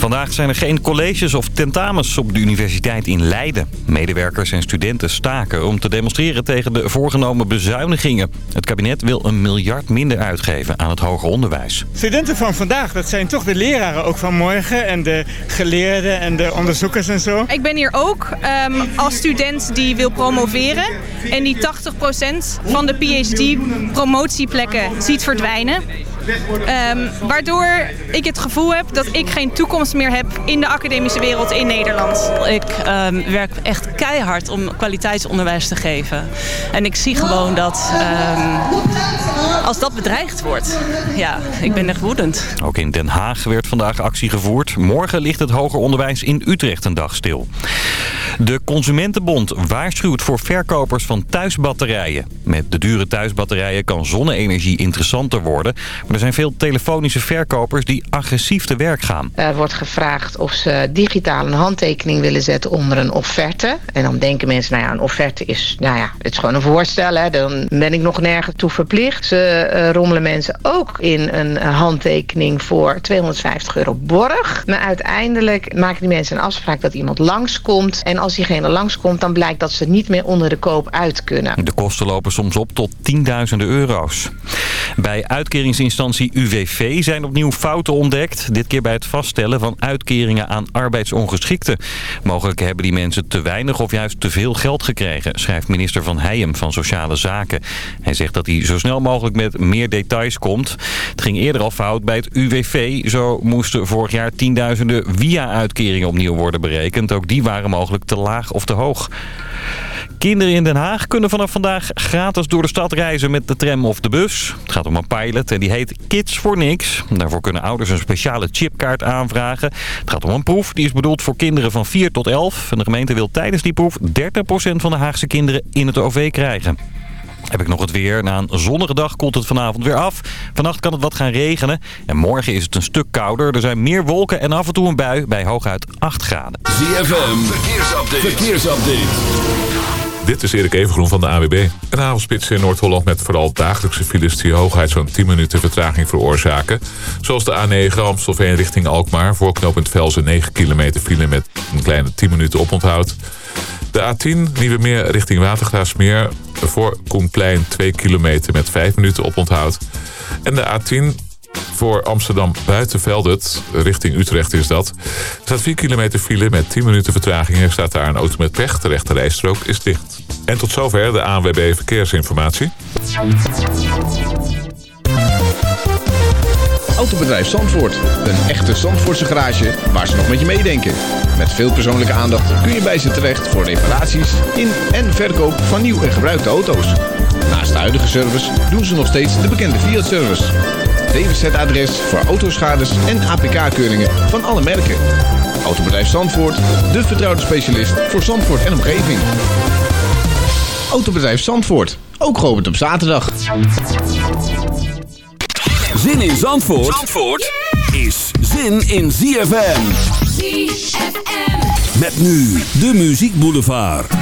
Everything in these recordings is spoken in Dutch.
Vandaag zijn er geen colleges of tentamens op de universiteit in Leiden. Medewerkers en studenten staken om te demonstreren tegen de voorgenomen bezuinigingen. Het kabinet wil een miljard minder uitgeven aan het hoger onderwijs. Studenten van vandaag, dat zijn toch de leraren ook van morgen... en de geleerden en de onderzoekers en zo. Ik ben hier ook um, als student die wil promoveren... en die 80% van de PhD-promotieplekken ziet verdwijnen... Um, waardoor ik het gevoel heb dat ik geen toekomst meer heb in de academische wereld in Nederland. Ik um, werk echt keihard om kwaliteitsonderwijs te geven. En ik zie gewoon dat um, als dat bedreigd wordt, ja, ik ben echt woedend. Ook in Den Haag werd vandaag actie gevoerd. Morgen ligt het hoger onderwijs in Utrecht een dag stil. De Consumentenbond waarschuwt voor verkopers van thuisbatterijen. Met de dure thuisbatterijen kan zonne-energie interessanter worden. Maar er zijn veel telefonische verkopers die agressief te werk gaan. Er wordt gevraagd of ze digitaal een handtekening willen zetten onder een offerte. En dan denken mensen, nou ja, een offerte is, nou ja, het is gewoon een voorstel. Hè. Dan ben ik nog nergens toe verplicht. Ze uh, rommelen mensen ook in een handtekening voor 250 euro borg. Maar uiteindelijk maken die mensen een afspraak dat iemand langskomt. En als diegene langskomt, dan blijkt dat ze niet meer onder de koop uit kunnen. De kosten lopen soms op tot tienduizenden euro's. Bij uitkeringsinstantie UWV zijn opnieuw fouten ontdekt. Dit keer bij het vaststellen van uitkeringen aan arbeidsongeschikten. Mogelijk hebben die mensen te weinig of juist te veel geld gekregen, schrijft minister Van Heijem van Sociale Zaken. Hij zegt dat hij zo snel mogelijk met meer details komt. Het ging eerder al fout bij het UWV. Zo moesten vorig jaar tienduizenden via-uitkeringen opnieuw worden berekend. Ook die waren mogelijk te laag of te hoog. Kinderen in Den Haag kunnen vanaf vandaag gratis door de stad reizen met de tram of de bus. Het gaat om een pilot en die heet Kids voor Niks. Daarvoor kunnen ouders een speciale chipkaart aanvragen. Het gaat om een proef die is bedoeld voor kinderen van 4 tot 11. En de gemeente wil tijdens die proef 30% van de Haagse kinderen in het OV krijgen. Heb ik nog het weer. Na een zonnige dag koelt het vanavond weer af. Vannacht kan het wat gaan regenen. En morgen is het een stuk kouder. Er zijn meer wolken en af en toe een bui bij hooguit 8 graden. ZFM, verkeersupdate. verkeersupdate. Dit is Erik Evengroen van de AWB. Een avondspits in Noord-Holland met vooral dagelijkse files die hoogheid zo'n 10 minuten vertraging veroorzaken. Zoals de A9 Amstelveen richting Alkmaar. Voor knooppunt Velzen 9 kilometer file met een kleine 10 minuten oponthoud. De A10 Nieuwe Meer richting Watergraafsmeer. Voor Koenplein 2 kilometer met 5 minuten oponthoud. En de A10 voor Amsterdam Buitenveldert, richting Utrecht is dat. Er staat 4 kilometer file met 10 minuten vertraging. Er staat daar een auto met pech. De rechte rijstrook is dicht. En tot zover de ANWB Verkeersinformatie. Autobedrijf Zandvoort. Een echte Zandvoortse garage waar ze nog met je meedenken. Met veel persoonlijke aandacht kun je bij ze terecht voor reparaties in en verkoop van nieuw en gebruikte auto's. Naast de huidige service doen ze nog steeds de bekende Fiat-service. DWZ-adres voor autoschades en APK-keuringen van alle merken. Autobedrijf Zandvoort, de vertrouwde specialist voor Zandvoort en omgeving. Autobedrijf Zandvoort, ook geopend op zaterdag. Zin in Zandvoort, Zandvoort is zin in ZFM. ZFM. Met nu de Muziek Boulevard.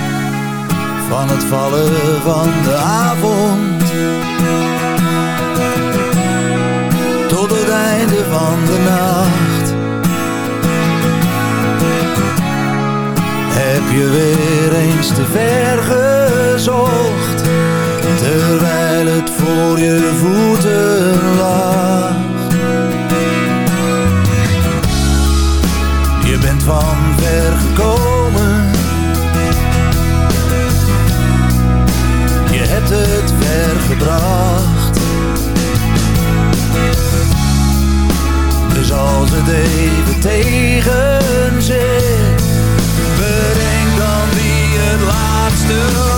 Van het vallen van de avond van de nacht. Heb je weer eens te ver gezocht, terwijl het voor je voeten lag. Je bent van ver gekomen, je hebt het ver gebracht. Dus als het even tegen zit, bedenk dan wie het laatste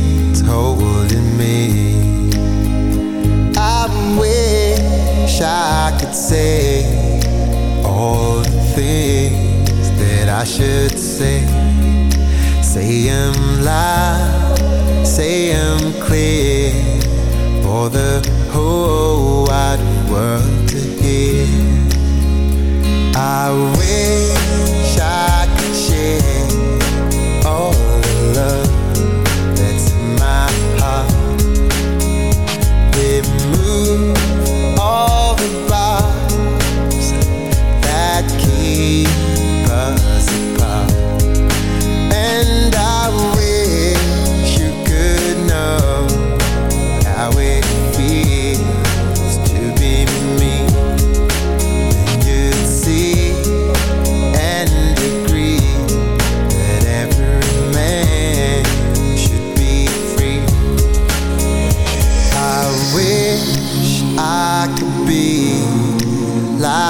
holding me. I wish I could say all the things that I should say. Say them loud, say them clear for the whole wide world to hear. I wish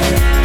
Bye.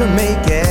To make it.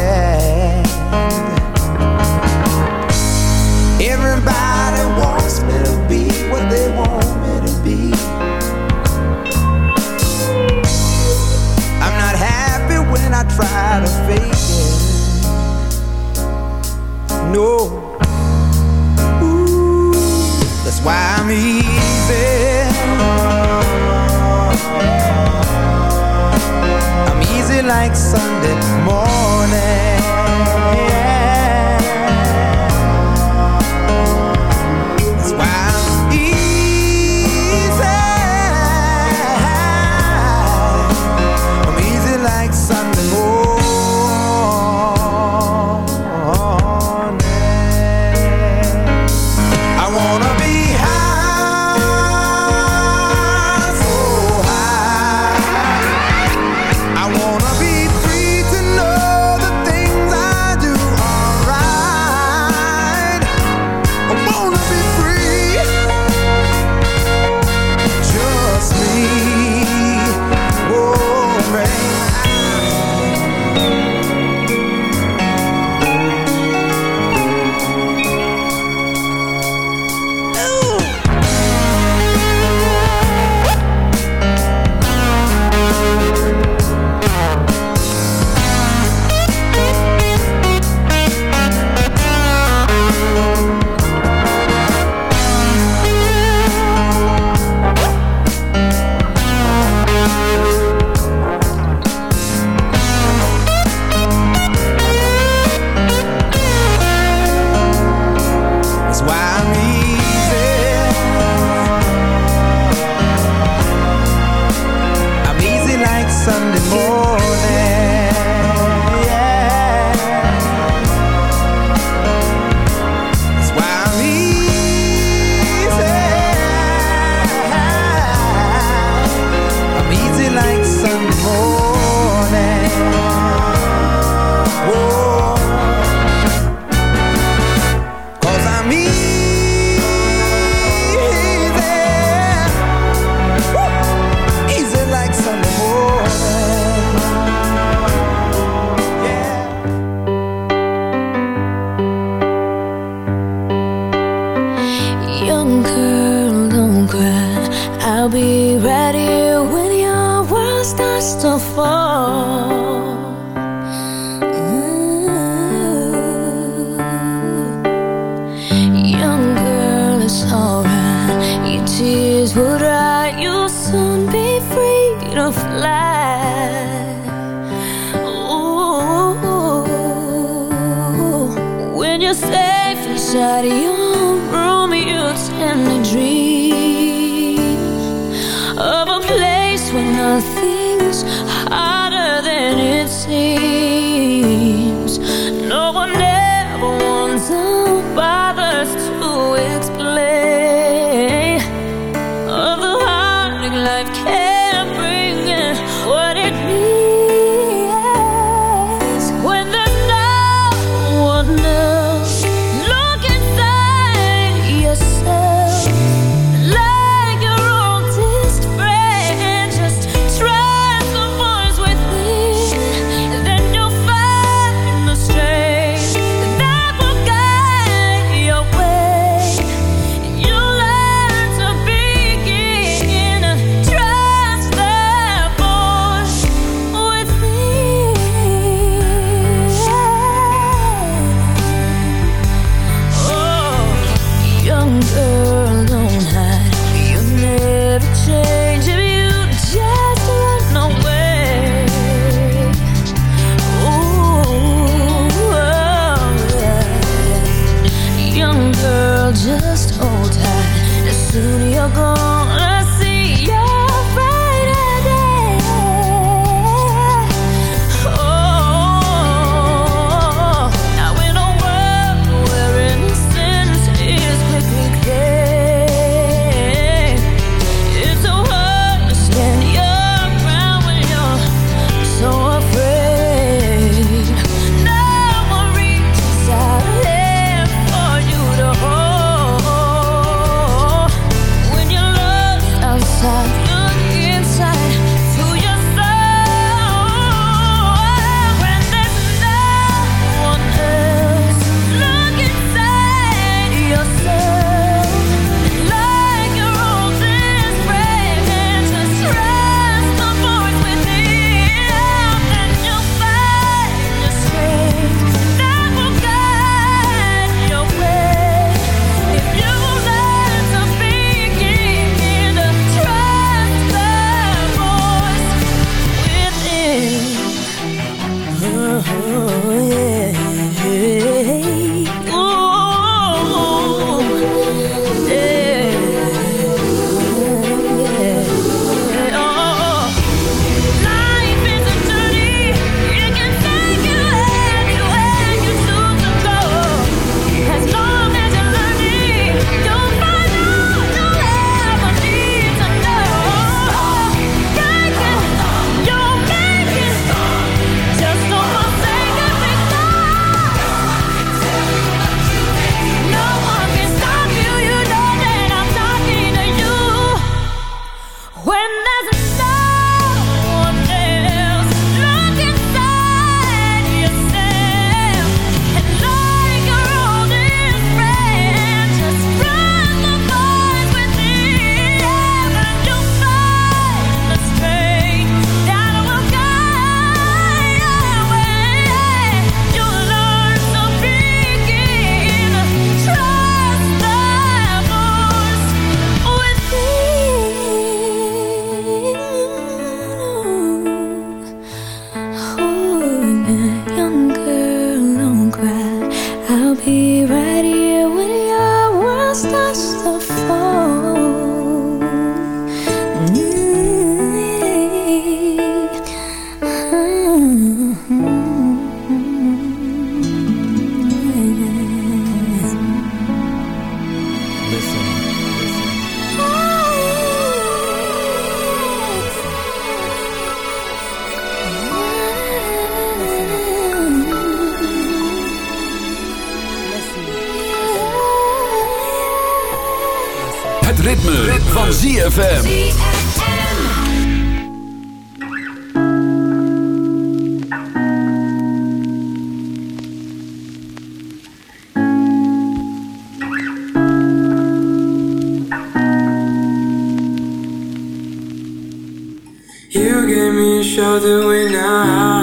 doing now?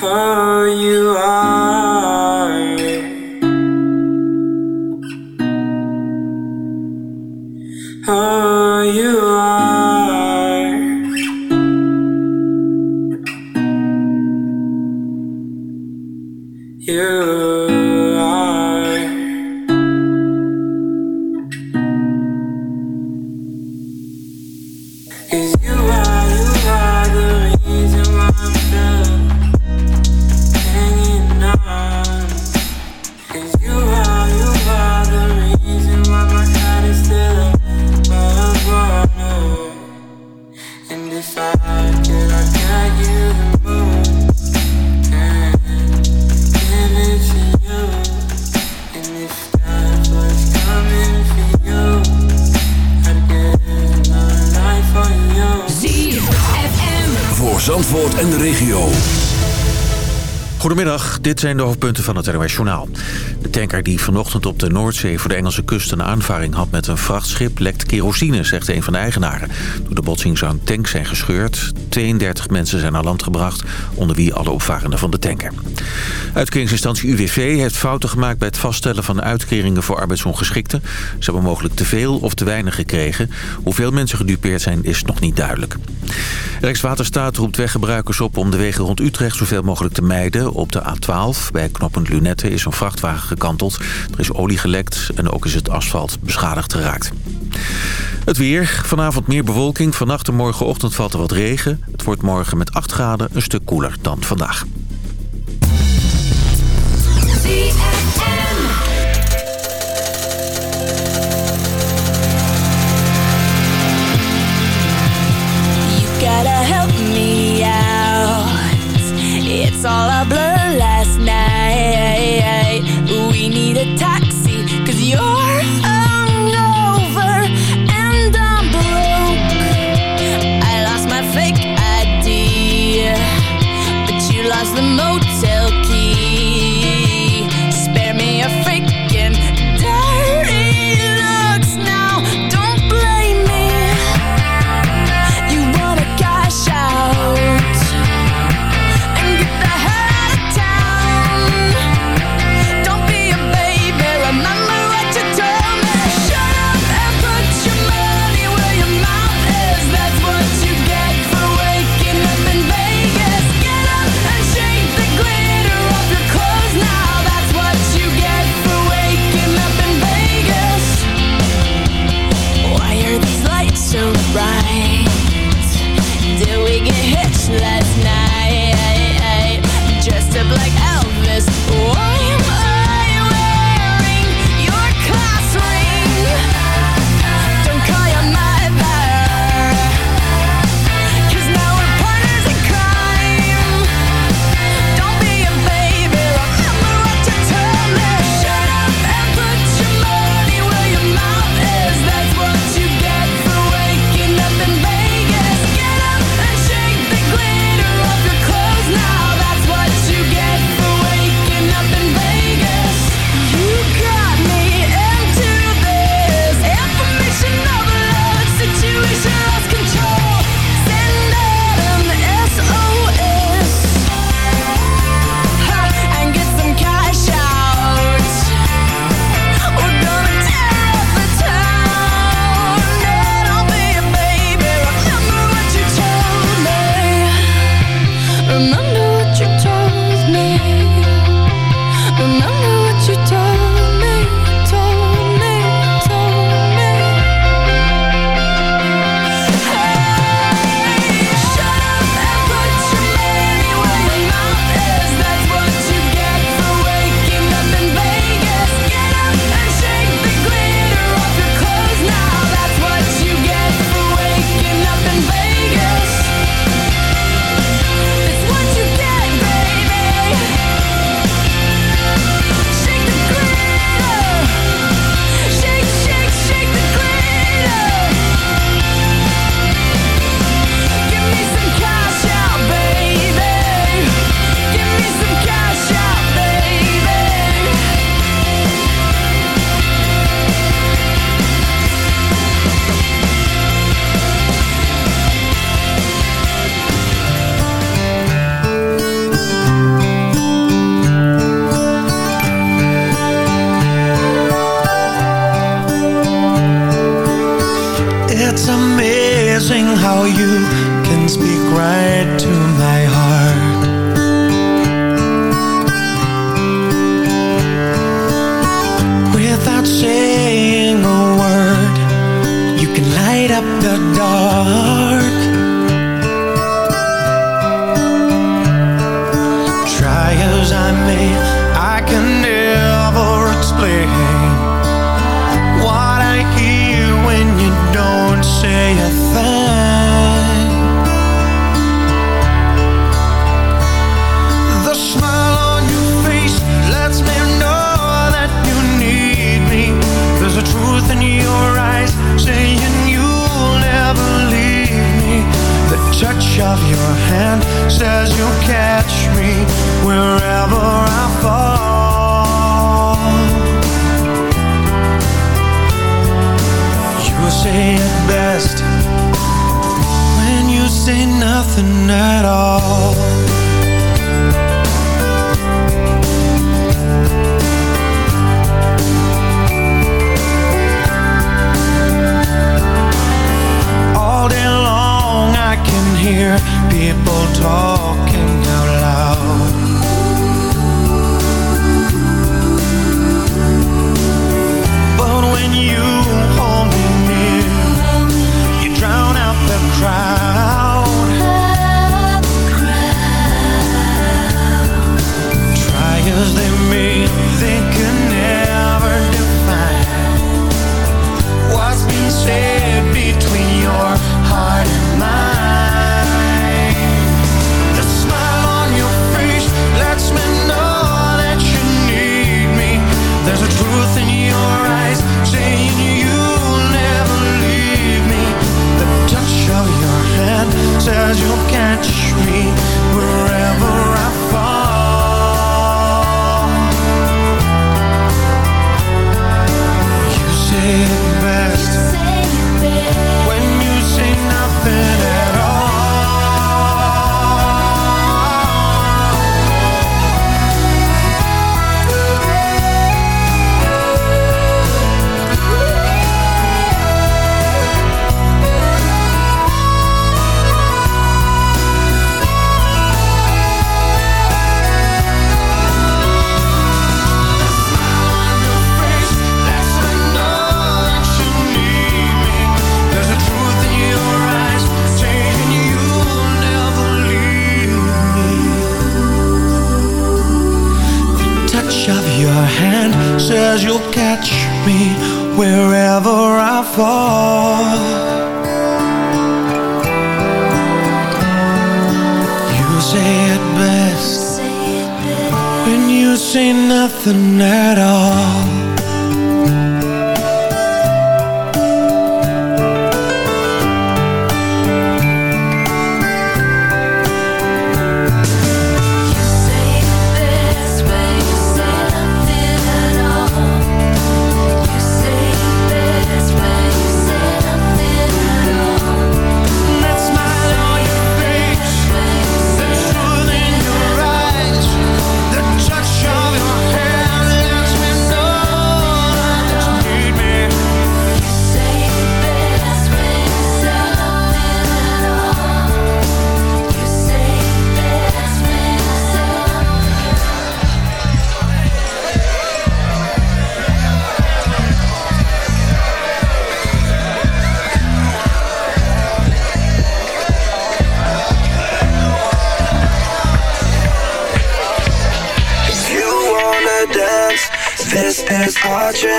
Oh, you are. Dit zijn de hoofdpunten van het Journaal. De tanker die vanochtend op de Noordzee voor de Engelse kust een aanvaring had met een vrachtschip lekt kerosine, zegt een van de eigenaren. Door de botsing zou een tank zijn gescheurd. 32 mensen zijn naar land gebracht, onder wie alle opvarenden van de tanker. Uitkeringsinstantie UWV heeft fouten gemaakt bij het vaststellen van uitkeringen voor arbeidsongeschikten. Ze hebben mogelijk te veel of te weinig gekregen. Hoeveel mensen gedupeerd zijn is nog niet duidelijk. Rijkswaterstaat roept weggebruikers op om de wegen rond Utrecht zoveel mogelijk te mijden. Op de A12 bij knooppunt Lunette is een vrachtwagen gekanteld. Er is olie gelekt en ook is het asfalt beschadigd geraakt. Het weer. Vanavond meer bewolking. Vannacht en morgenochtend valt er wat regen. Het wordt morgen met 8 graden een stuk koeler dan vandaag.